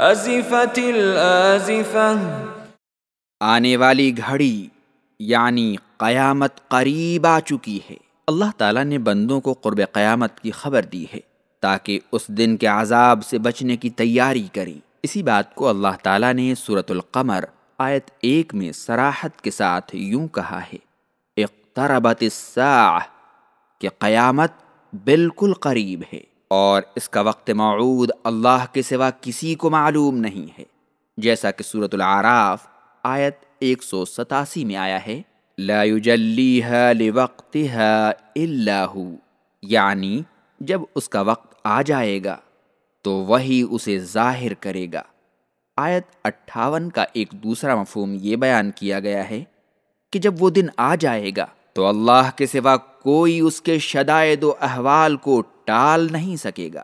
أزفت الآزفة. آنے والی گھڑی یعنی قیامت قریب آ چکی ہے۔ اللہ تعالیٰ نے بندوں کو قرب قیامت کی خبر دی ہے، تاکہ اس دن کے عذاب سے بچنے کی تیاری کریں۔ اسی بات کو اللہ تعالیٰ نے صورت القمر آیت ایک میں سراحت کے ساتھ یوں کہا ہے، اقتربت الساعہ کہ قیامت بالکل قریب ہے۔ اور اس کا وقت موعود اللہ کے سوا کسی کو معلوم نہیں ہے۔ جیسا کہ صورت العراف آیت ایک سو ستاسی میں آیا ہے، لا يجلیها لوقتها الا هو یعنی جب اس کا وقت آ جائے گا تو وہی اسے ظاہر کرے گا۔ آیت اٹھاون کا ایک دوسرا مفہوم یہ بیان کیا گیا ہے کہ جب وہ دن آ جائے گا تو اللہ کے سوا کوئی اس کے شدائد و احوال کو ٹال نہیں سکے گا۔